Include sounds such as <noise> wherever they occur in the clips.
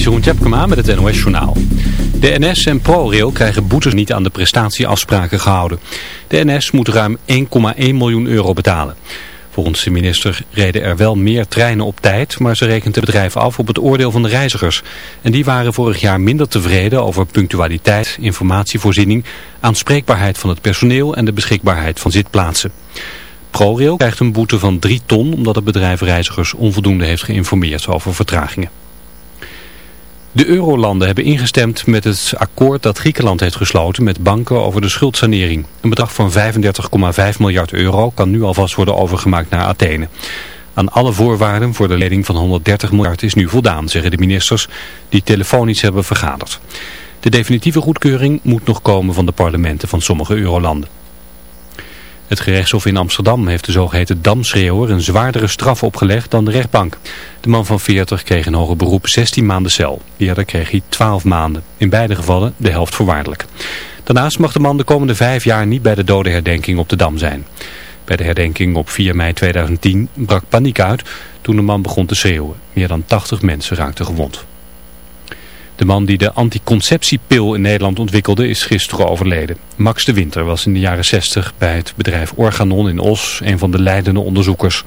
is Jeroen Tjepkema met het NOS Journaal. De NS en ProRail krijgen boetes niet aan de prestatieafspraken gehouden. De NS moet ruim 1,1 miljoen euro betalen. Volgens de minister reden er wel meer treinen op tijd, maar ze rekent het bedrijf af op het oordeel van de reizigers. En die waren vorig jaar minder tevreden over punctualiteit, informatievoorziening, aanspreekbaarheid van het personeel en de beschikbaarheid van zitplaatsen. ProRail krijgt een boete van 3 ton omdat het bedrijf reizigers onvoldoende heeft geïnformeerd over vertragingen. De eurolanden hebben ingestemd met het akkoord dat Griekenland heeft gesloten met banken over de schuldsanering. Een bedrag van 35,5 miljard euro kan nu alvast worden overgemaakt naar Athene. Aan alle voorwaarden voor de lening van 130 miljard is nu voldaan, zeggen de ministers die telefonisch hebben vergaderd. De definitieve goedkeuring moet nog komen van de parlementen van sommige eurolanden. Het gerechtshof in Amsterdam heeft de zogeheten damschreeuwer een zwaardere straf opgelegd dan de rechtbank. De man van 40 kreeg een hoger beroep 16 maanden cel. Eerder kreeg hij 12 maanden. In beide gevallen de helft voorwaardelijk. Daarnaast mag de man de komende vijf jaar niet bij de dodenherdenking op de Dam zijn. Bij de herdenking op 4 mei 2010 brak paniek uit toen de man begon te schreeuwen. Meer dan 80 mensen raakten gewond. De man die de anticonceptiepil in Nederland ontwikkelde is gisteren overleden. Max de Winter was in de jaren 60 bij het bedrijf Organon in Os een van de leidende onderzoekers.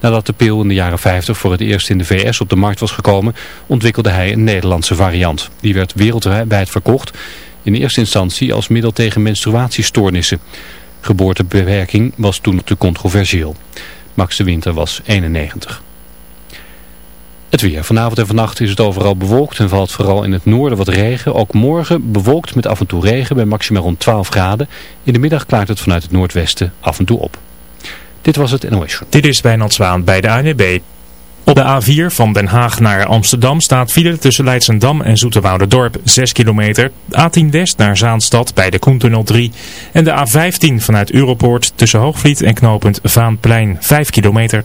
Nadat de pil in de jaren 50 voor het eerst in de VS op de markt was gekomen, ontwikkelde hij een Nederlandse variant. Die werd wereldwijd verkocht, in eerste instantie als middel tegen menstruatiestoornissen. Geboortebewerking was toen te controversieel. Max de Winter was 91. Het weer. Vanavond en vannacht is het overal bewolkt en valt vooral in het noorden wat regen. Ook morgen bewolkt met af en toe regen bij maximaal rond 12 graden. In de middag klaart het vanuit het noordwesten af en toe op. Dit was het NOS. Dit is Wijnand Zwaan bij de ANWB. Op de A4 van Den Haag naar Amsterdam staat file tussen Leidsendam en Dorp 6 kilometer. A10 West naar Zaanstad bij de Koentunnel 3. En de A15 vanuit Europoort tussen Hoogvliet en knooppunt Vaanplein 5 kilometer.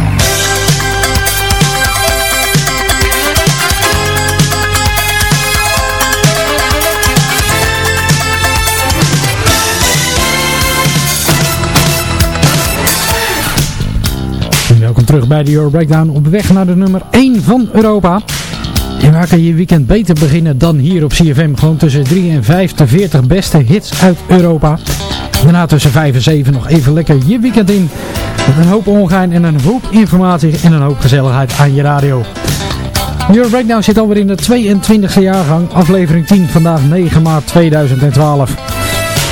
Terug bij de Euro Breakdown op weg naar de nummer 1 van Europa. En waar kan je weekend beter beginnen dan hier op CFM? Gewoon tussen 3 en 5 de 40 beste hits uit Europa. Daarna tussen 5 en 7 nog even lekker je weekend in. Met een hoop ongein en een hoop informatie en een hoop gezelligheid aan je radio. Euro Breakdown zit alweer in de 22e jaargang. Aflevering 10 vandaag 9 maart 2012.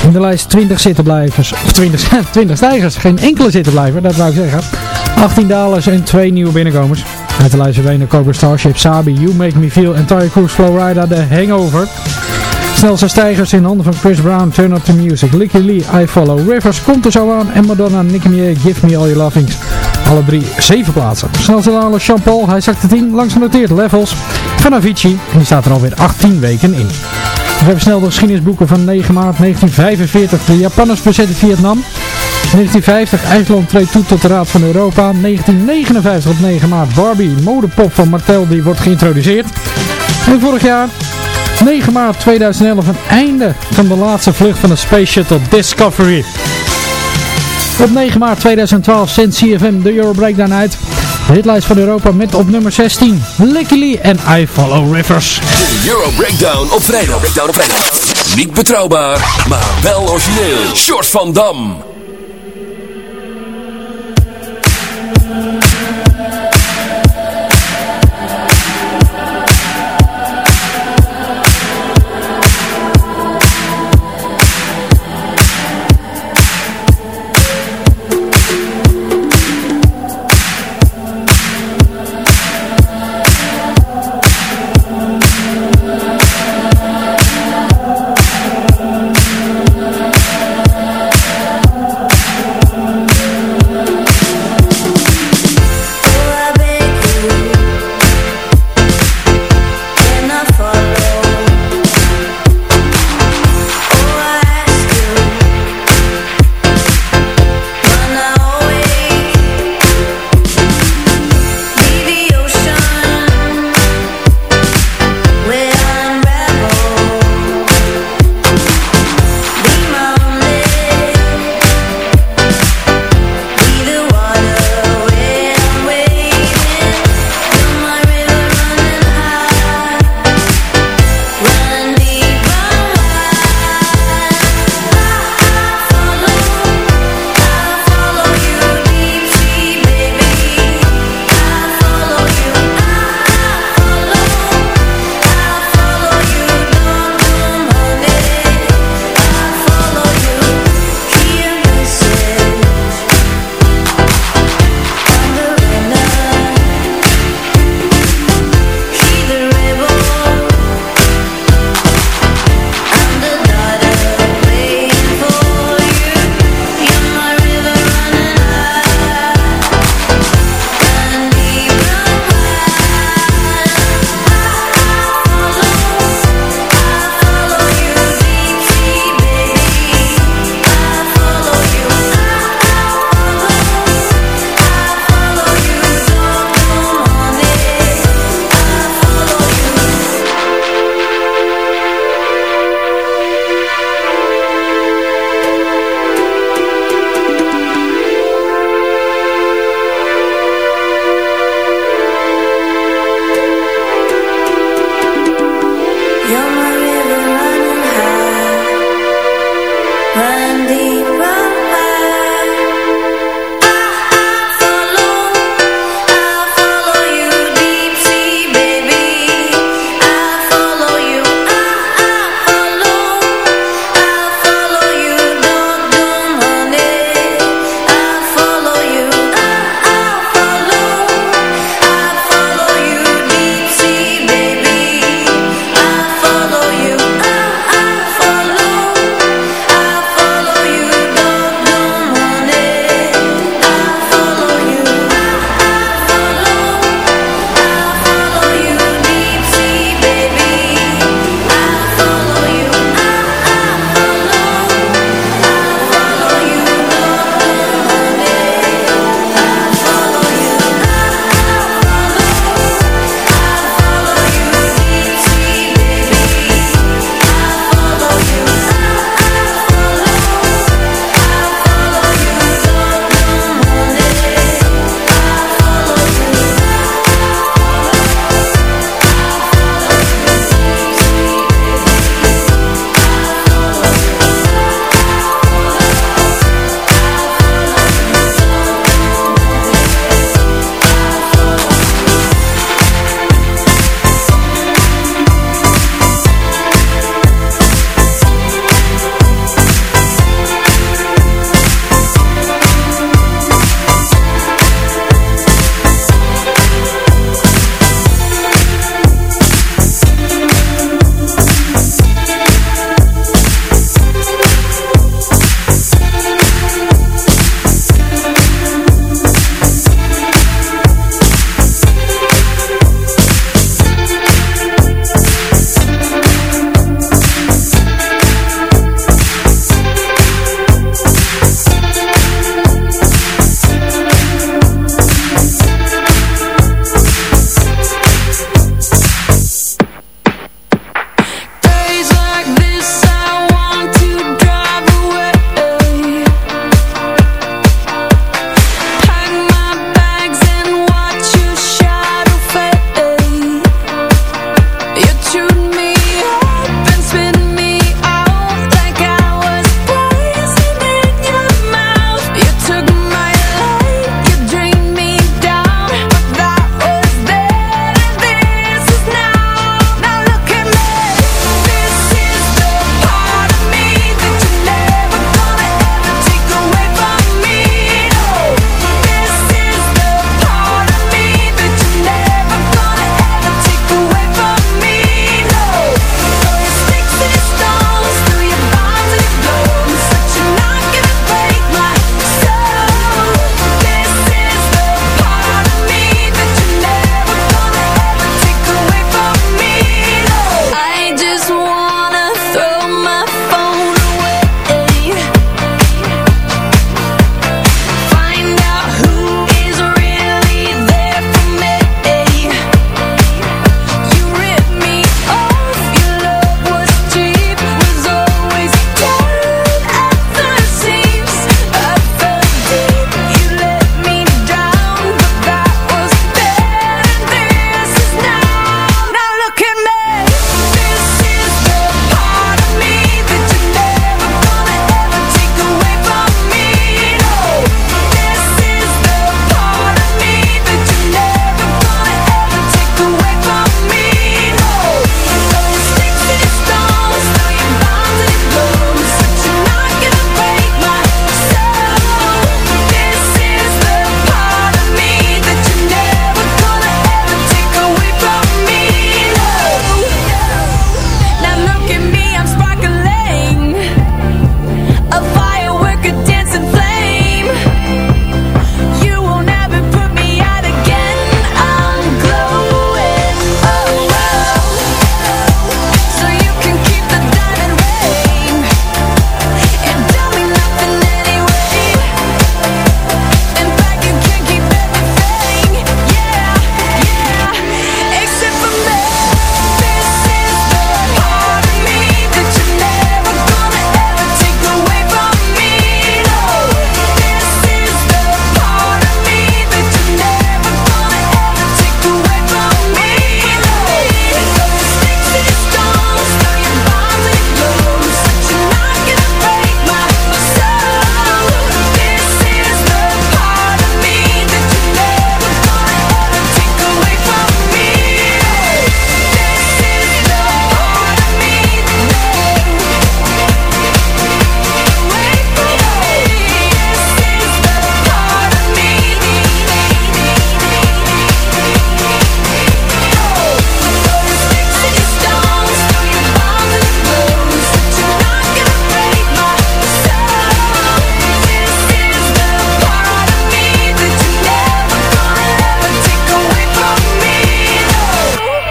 In de lijst 20 zittenblijvers, of 20, 20 <laughs> stijgers, geen enkele zittenblijver, dat wou ik zeggen. 18 dalers en 2 nieuwe binnenkomers. Uit de lijst verdwenen Cobra Starship, Sabi, You Make Me Feel en Tyre Cruise Flowrider, The Hangover. Snelste stijgers in handen van Chris Brown, Turn Up The Music, Licky Lee, I Follow, Rivers komt er zo aan en Madonna, Nicki Minaj, Give Me All Your Lovings. Alle drie 7 plaatsen. Snelste daler Jean Paul, hij zakte 10, langs genoteerd Levels van Avicii die staat er alweer 18 weken in. We hebben snel de geschiedenisboeken van 9 maart 1945. De Japanners bezetten Vietnam. 1950 IJsland treedt toe tot de Raad van Europa. 1959 op 9 maart Barbie, modepop van Mattel, die wordt geïntroduceerd. En vorig jaar, 9 maart 2011, een einde van de laatste vlucht van de Space Shuttle Discovery. Op 9 maart 2012 zendt CFM de Euro Breakdown uit. De hitlijst van Europa met op nummer 16 Licky Lee en I Follow Rivers. De Euro Breakdown op vrijdag. Breakdown op vrijdag. Niet betrouwbaar, maar wel origineel. Short van Dam.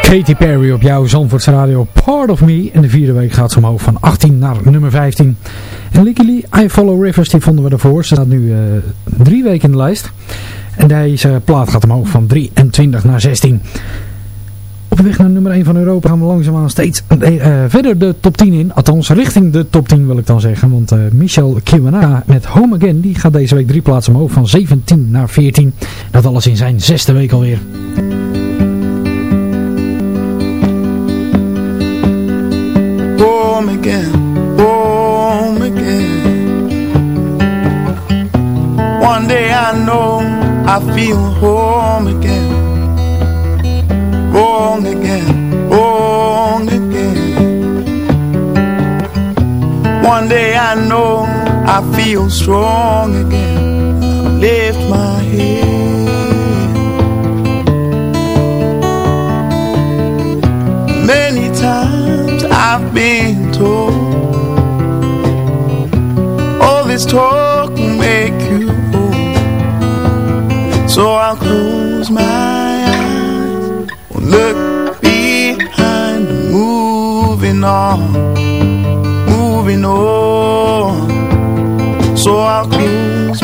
Katy Perry op jouw Zandvoortse radio Part of Me. In de vierde week gaat ze omhoog van 18 naar nummer 15. En Licky I Follow Rivers, die vonden we ervoor. Ze staat nu uh, drie weken in de lijst. En deze plaat gaat omhoog van 23 naar 16. Op weg naar nummer 1 van Europa gaan we langzaamaan steeds uh, verder de top 10 in. Althans, richting de top 10 wil ik dan zeggen. Want Michel Kiwana met Home Again, die gaat deze week drie plaatsen omhoog van 17 naar 14. Dat alles in zijn zesde week alweer. Again, home again. One day I know I feel home again, wrong again, wrong again. One day I know I feel strong again, lift my head. I've been told. All this talk will make you old So I'll close my eyes. Look behind Moving on. Moving on. So I'll close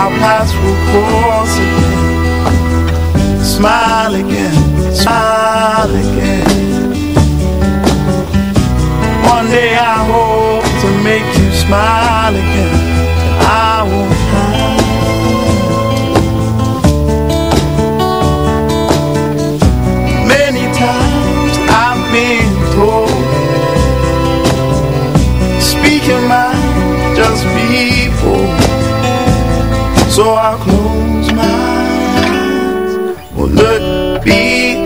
our paths will cross again. Smile again, smile again. One day I hope to make you smile again. I won't So I'll close my eyes. Or look behind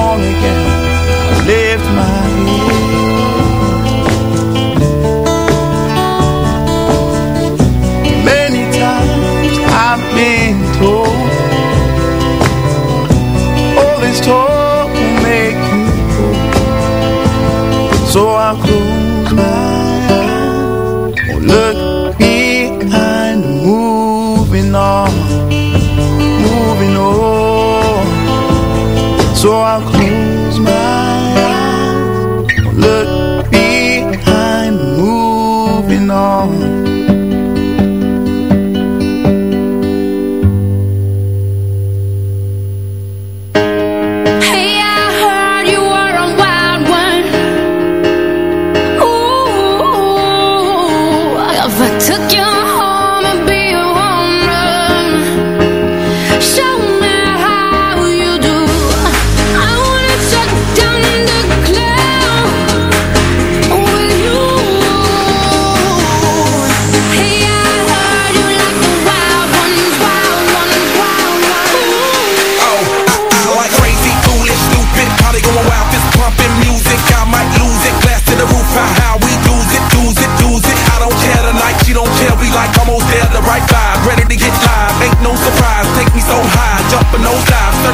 so I'll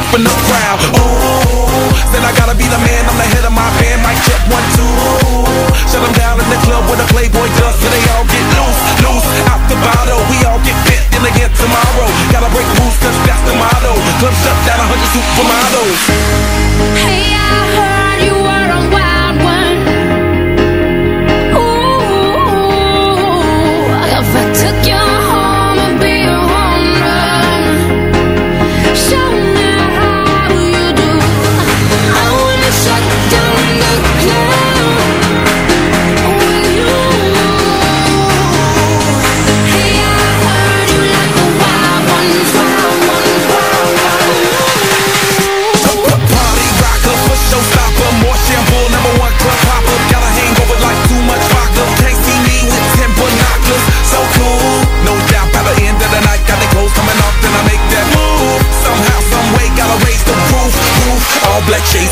up in the crowd. Ooh, then I gotta be the man. I'm the head of my band. Mic check one two. Shut them down in the club with a Playboy does, so they all get loose, loose out the bottle. We all get fit in again tomorrow. Gotta break rules 'cause that's the motto. Club shut down, a hundred supermodels. Hey. I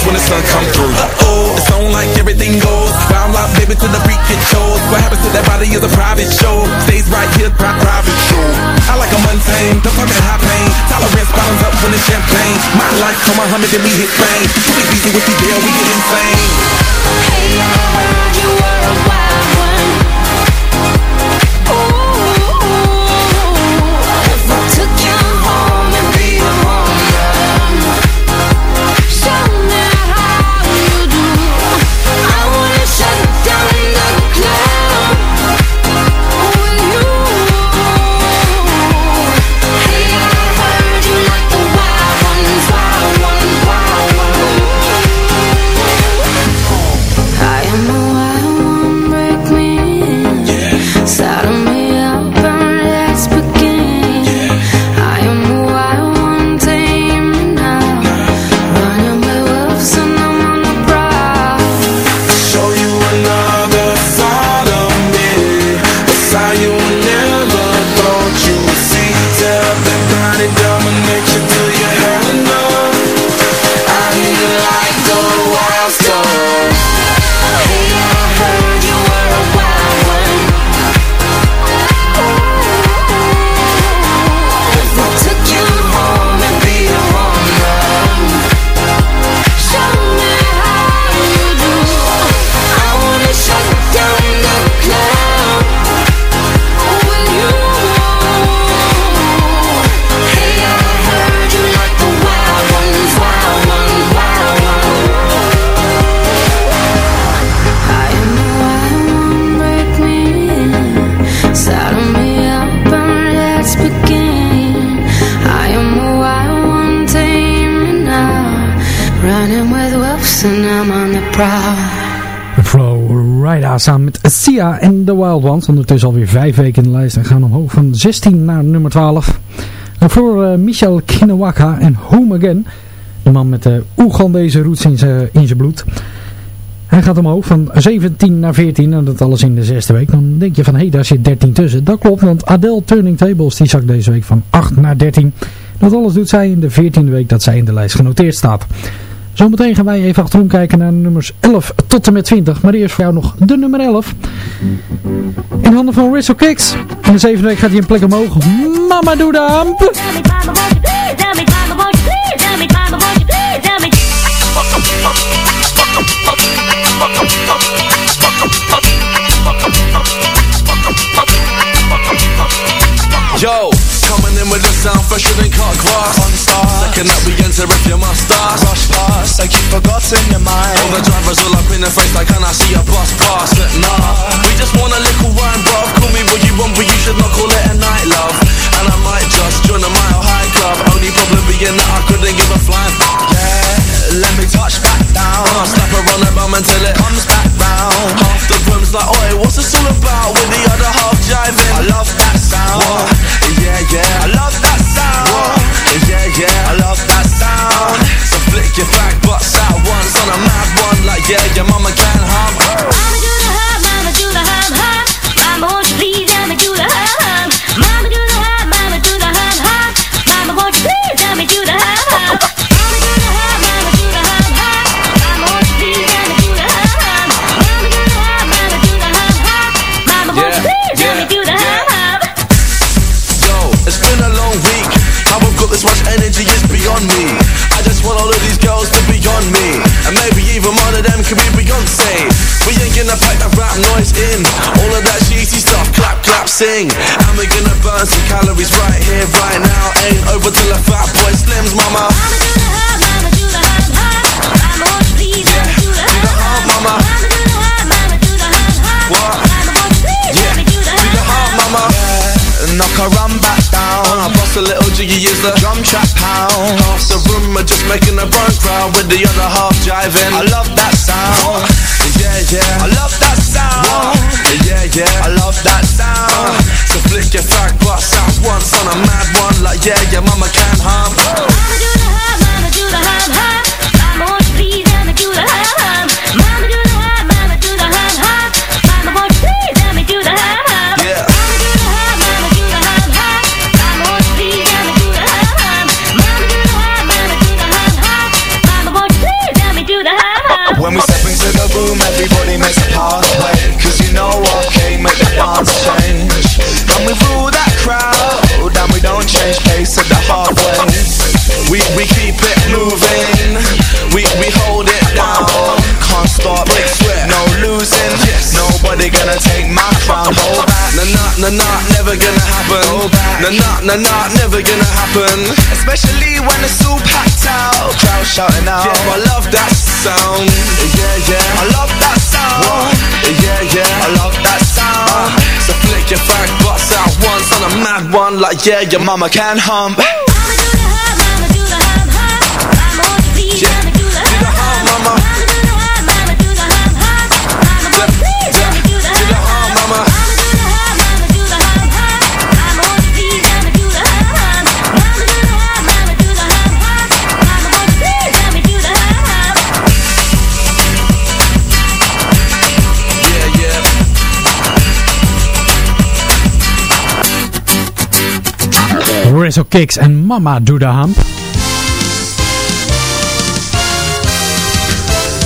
when the sun come through. Uh-oh, it's on like everything goes. Round like baby to the freak it shows. What happens to that body is a private show. Stays right here, pri- private show. I like a mundane, don't talk high pain. Tolerance bottoms up when it's champagne. My life, come on, Muhammad, then we hit fame. Too easy with the deal, we get insane. Hey, I heard you were a wild Wild Ones. Ondertussen alweer vijf weken in de lijst en gaan omhoog van 16 naar nummer 12. En voor eh, Michel Kinawaka en Home Again. De man met de Oegandese roots in zijn bloed. Hij gaat omhoog van 17 naar 14 en dat alles in de zesde week. Dan denk je van, hé, daar zit 13 tussen. Dat klopt, want Adele Turning Tables die zakt deze week van 8 naar 13. Dat alles doet zij in de 14e week dat zij in de lijst genoteerd staat. Zometeen gaan wij even achterom kijken naar nummers 11 tot en met 20. Maar eerst voor jou nog de nummer 11. In handen van Whistle Kicks. In de zevende week gaat hij een plek omhoog. Mama doe coming in with the sound fresher than cut grass. On stars, second that we enter if you must start. Rush past, like you've forgotten your mind. All the drivers all up in the face, like can I see a bus pass? But nah, we just want a little wine, bruv. Call me what you want, but you should not call it a night, love. And I might just join a mile high club. Only problem being that I couldn't give a flying. Let me touch back down. Uh, slap her on the bum until it comes back round. Half the room's like, oi, what's this all about? With the other half jiving. I love that sound. What? Yeah, yeah, I love that sound. What? Yeah, yeah, I love that sound. So flick your back butts out sing. Nah, nah, nah, nah, never gonna happen. Especially when it's all packed out. Crowd shouting out. Yeah, I love that sound. Yeah, yeah. I love that sound. Yeah, yeah. I love that sound. Uh. So flick your fat butts out once on a mad one, like yeah, your mama can hum. Yeah, do the hump, mama. Rizzo Kicks en Mama Do The Hump.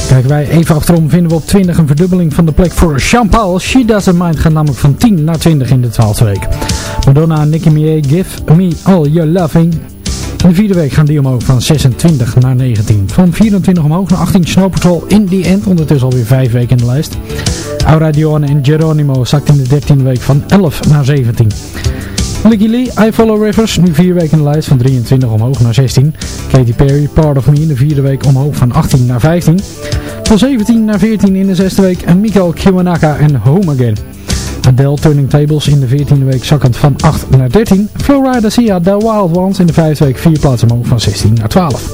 Kijken wij even achterom vinden we op 20 een verdubbeling van de plek voor Jean-Paul. She Doesn't Mind gaat namelijk van 10 naar 20 in de 12e week. Madonna en Minaj, Give Me All Your Loving. In de vierde week gaan die omhoog van 26 naar 19. Van 24 omhoog naar 18 Snow Patrol in the end. Ondertussen alweer 5 weken in de lijst. Aura Dione en Geronimo zakt in de 13e week van 11 naar 17. Licky Lee, I Follow Rivers, nu 4 weken in de lijst van 23 omhoog naar 16. Katy Perry, Part of Me in de vierde week omhoog van 18 naar 15. Van 17 naar 14 in de zesde week en Miko Kiwanaka en Home Again. Adele Turning Tables in de 14e week zakkend van 8 naar 13. Flowrider Sia, The Wild Ones in de vijfde week 4 plaatsen omhoog van 16 naar 12.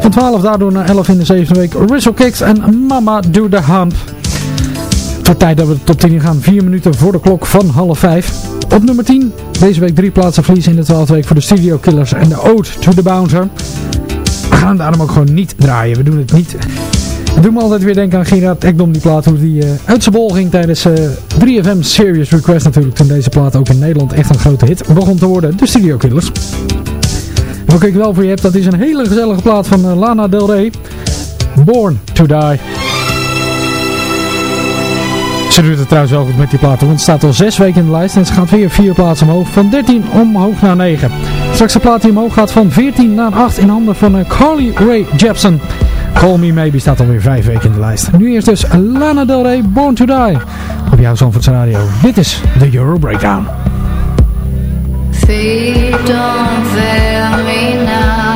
Van 12 daardoor naar 11 in de zevende week Rizzle Kicks en Mama Do The Hump. Wordt tijd dat we de top 10 in gaan. 4 minuten voor de klok van half 5. Op nummer 10. Deze week drie plaatsen verliezen in de 12e week voor de Studio Killers en de Ode to the Bouncer. We gaan hem daarom ook gewoon niet draaien. We doen het niet. Het doet me altijd weer denken aan Gerard Ekdom, die plaat, hoe die uh, uit zijn bol ging tijdens uh, 3FM Serious Request natuurlijk. Toen deze plaat ook in Nederland echt een grote hit begon te worden. De Studio Killers. Wat ik wel voor je heb, dat is een hele gezellige plaat van uh, Lana Del Rey. Born to Die. Ze doet het trouwens wel goed met die platen, want het staat al 6 weken in de lijst en ze gaat weer 4 plaatsen omhoog. Van 13 omhoog naar 9. Straks de plaat die omhoog gaat van 14 naar 8 in handen van uh, Carly Rae Jepsen. Call Me Maybe staat alweer 5 weken in de lijst. Nu eerst dus Lana Del Rey, Born to Die. Op jouw Zandvoorts Radio. Dit is de Euro Breakdown. Feet don't fail.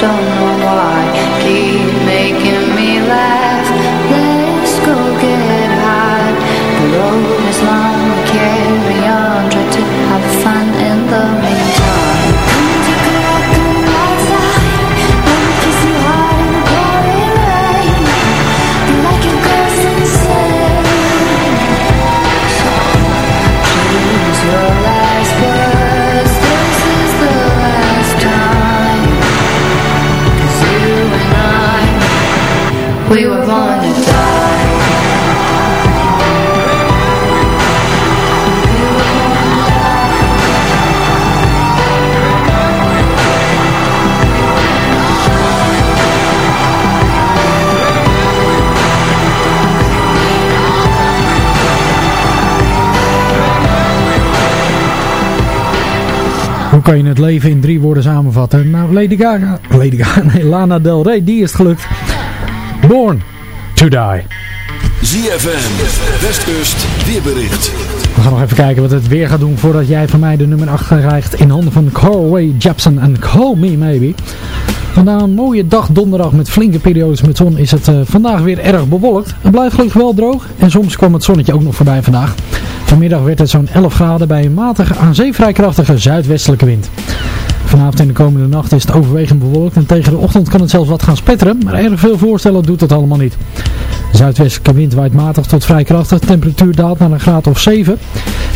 don't. Kan je het leven in drie woorden samenvatten? Nou, Lady Gaga, Lady Gaga, <laughs> nee, Lana Del Rey, die is het gelukt. Born to die. ZFM, Westkust, weerbericht. We gaan nog even kijken wat het weer gaat doen voordat jij van mij de nummer 8 krijgt in handen van Carway Jepson en Call Me Maybe. Vandaag een mooie dag donderdag met flinke periodes met zon is het eh, vandaag weer erg bewolkt. Het blijft gelukkig wel droog en soms kwam het zonnetje ook nog voorbij vandaag. Vanmiddag werd het zo'n 11 graden bij een matige aan zee vrij krachtige zuidwestelijke wind. Vanavond en de komende nacht is het overwegend bewolkt en tegen de ochtend kan het zelfs wat gaan spetteren, maar erg veel voorstellen doet dat allemaal niet. Zuidwestelijke wind waait matig tot vrij krachtig, temperatuur daalt naar een graad of 7.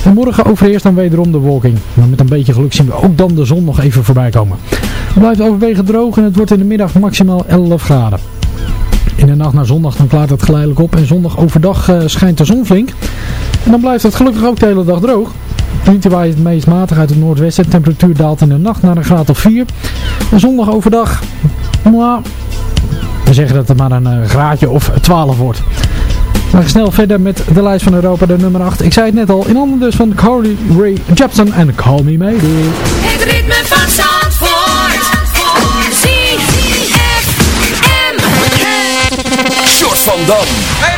En morgen overheerst dan wederom de wolking. Maar met een beetje geluk zien we ook dan de zon nog even voorbij komen. Het blijft overwegend droog en het wordt in de middag maximaal 11 graden. In de nacht naar zondag dan klaart het geleidelijk op en zondag overdag eh, schijnt de zon flink. En dan blijft het gelukkig ook de hele dag droog. Wind waait het meest matig uit het noordwesten. De temperatuur daalt in de nacht naar een graad of 4. En zondag overdag, mwah, we zeggen dat het maar een eh, graadje of 12 wordt. We gaan snel verder met de lijst van Europa, de nummer 8. Ik zei het net al, in handen dus van Carly Ray Jepsen en Call Me Maybe. Het ritme van Zandvoort. Short van Dam.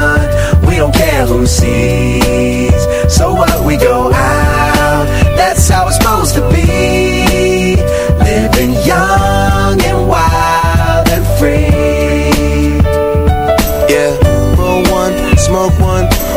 We don't care who sees. So what, we go out. That's how it's supposed to be. Living young and wild and free. Yeah, roll one, smoke one.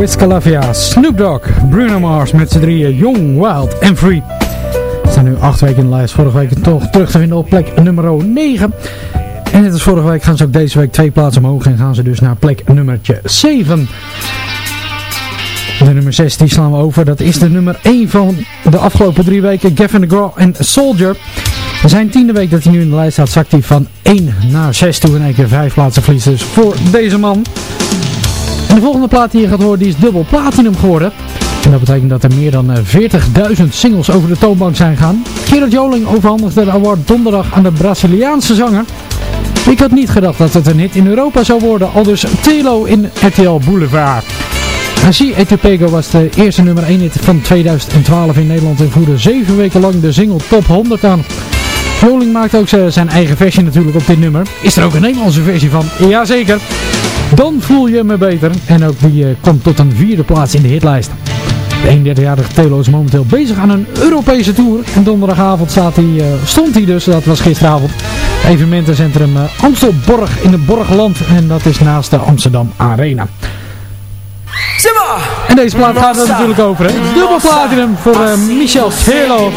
Wiz Snoop Dogg, Bruno Mars met z'n drieën Young, Wild en Free. Ze staan nu acht weken in de lijst. Vorige week toch terug te vinden op plek nummer 9. En net als vorige week gaan ze ook deze week twee plaatsen omhoog en gaan ze dus naar plek nummertje 7. De nummer 6 die slaan we over. Dat is de nummer 1 van de afgelopen drie weken. Gavin DeGraw en Soldier. Zijn tiende week dat hij nu in de lijst staat, zakt hij van 1 naar 6 toe. In één keer vijf plaatsen verlies dus voor deze man. En de volgende plaat die je gaat horen, die is dubbel platinum geworden. En dat betekent dat er meer dan eh, 40.000 singles over de toonbank zijn gegaan. Gerard Joling overhandigde de award donderdag aan de Braziliaanse zanger. Ik had niet gedacht dat het een hit in Europa zou worden, al dus Telo in RTL Boulevard. Asi Etupego was de eerste nummer 1 hit van 2012 in Nederland en voerde 7 weken lang de single Top 100 aan. Joling maakt ook z- zijn eigen versie natuurlijk op dit nummer. Is er ook een Nederlandse versie van? Jazeker. Dan voel je me beter. En ook die eh, komt tot een vierde plaats in de hitlijst. De 31-jarige Telo is momenteel bezig aan een Europese tour. En donderdagavond staat hij, eh, stond hij dus, dat was gisteravond, evenementencentrum eh, Amstelborg in het Borgland. En dat is naast de Amsterdam Arena. En deze plaat gaat er natuurlijk over, hè. Dubbel platinum voor Michel Telo.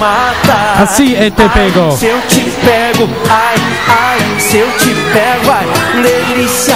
Assim e te pego. Se eu te pego, ai, ai, se eu te pego, ai, delícia,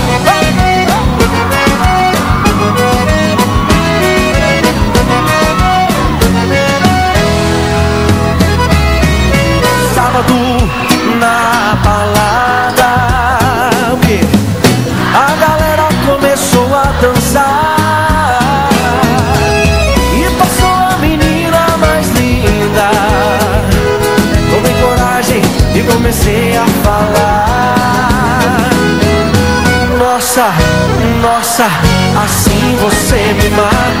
Assim você me mata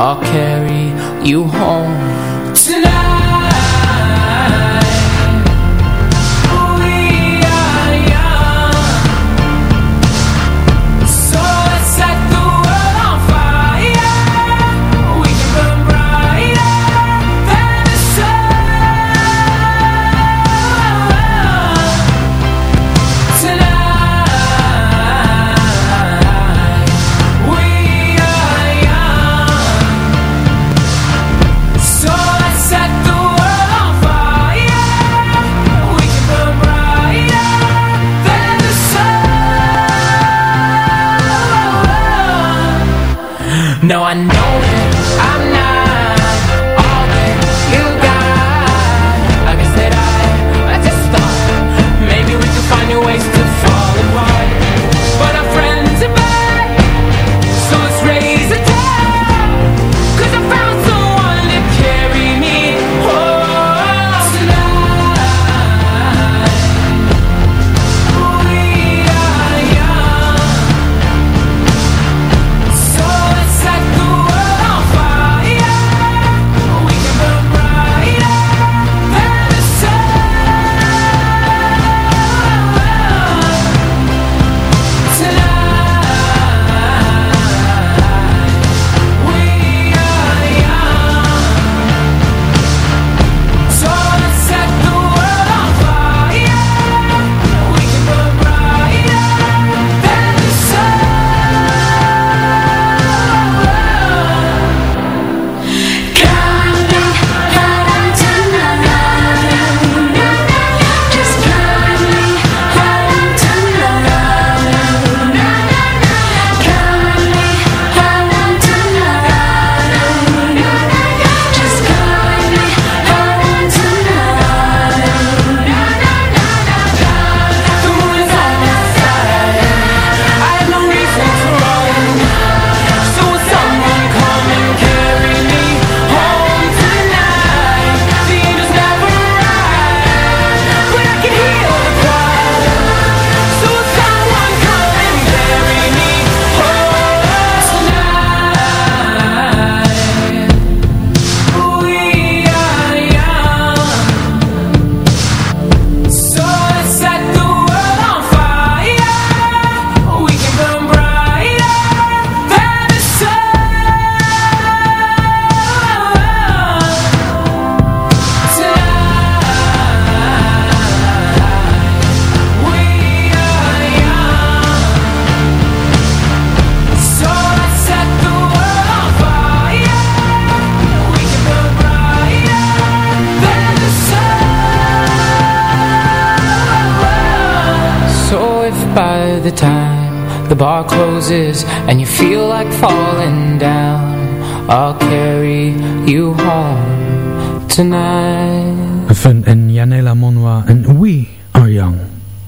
I'll carry you home No, I know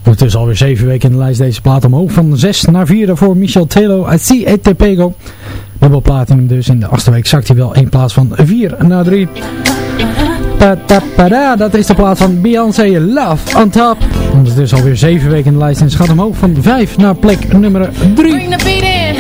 Het is alweer 7 weken in de lijst deze plaat omhoog. Van 6 naar 4 daarvoor Michel Telo uit C.E.T. Pego. Dubbel platinum dus. In de achtste week zakt hij wel in plaats van 4 naar 3. Patapada, dat is de plaats van Beyoncé Love on Top. Het is alweer 7 weken in de lijst en schat omhoog van 5 naar plek nummer 3. Bring the beat in.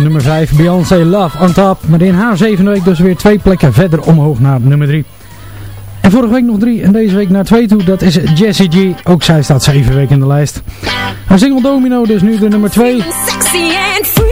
nummer 5, Beyoncé Love on Top. Maar in haar zevende week dus weer twee plekken verder omhoog naar nummer 3. En vorige week nog 3 en deze week naar 2 toe, dat is Jessie G. Ook zij staat 7 weken in de lijst. Haar single Domino dus nu de nummer 2. Sexy and free.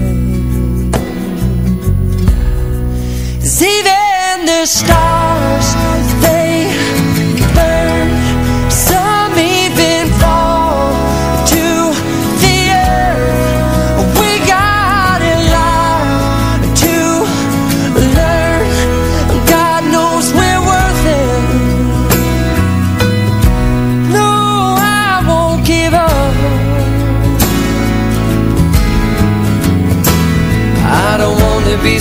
Even the stars, they burn.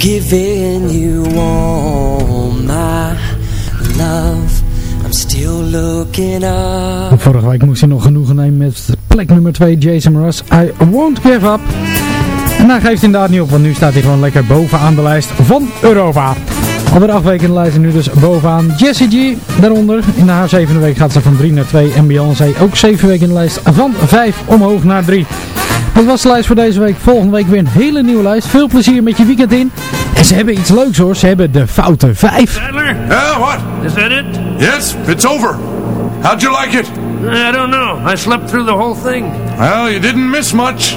Giving you all my love. I'm still looking up. Vorige week moest hij nog genoegen nemen met plek nummer 2 Jason Mraz. I won't give up. En hij geeft inderdaad niet op, want nu staat hij gewoon lekker bovenaan de lijst van Europa. Alweer acht weken in de lijst en nu dus bovenaan Jessie G. Daaronder, in haar zevende week gaat ze van 3 naar 2. En Beyoncé ook zeven weken in de lijst van 5 omhoog naar 3. Dat was de lijst voor deze week. Volgende week weer een hele nieuwe lijst. Veel plezier met je weekend in. En ze hebben iets leuks hoor. Ze hebben de foute 5. Sadler? Yeah, what? Is that it? Yes, it's over. How'd you like it? I don't know. I slept through the whole thing. Well, you didn't miss much.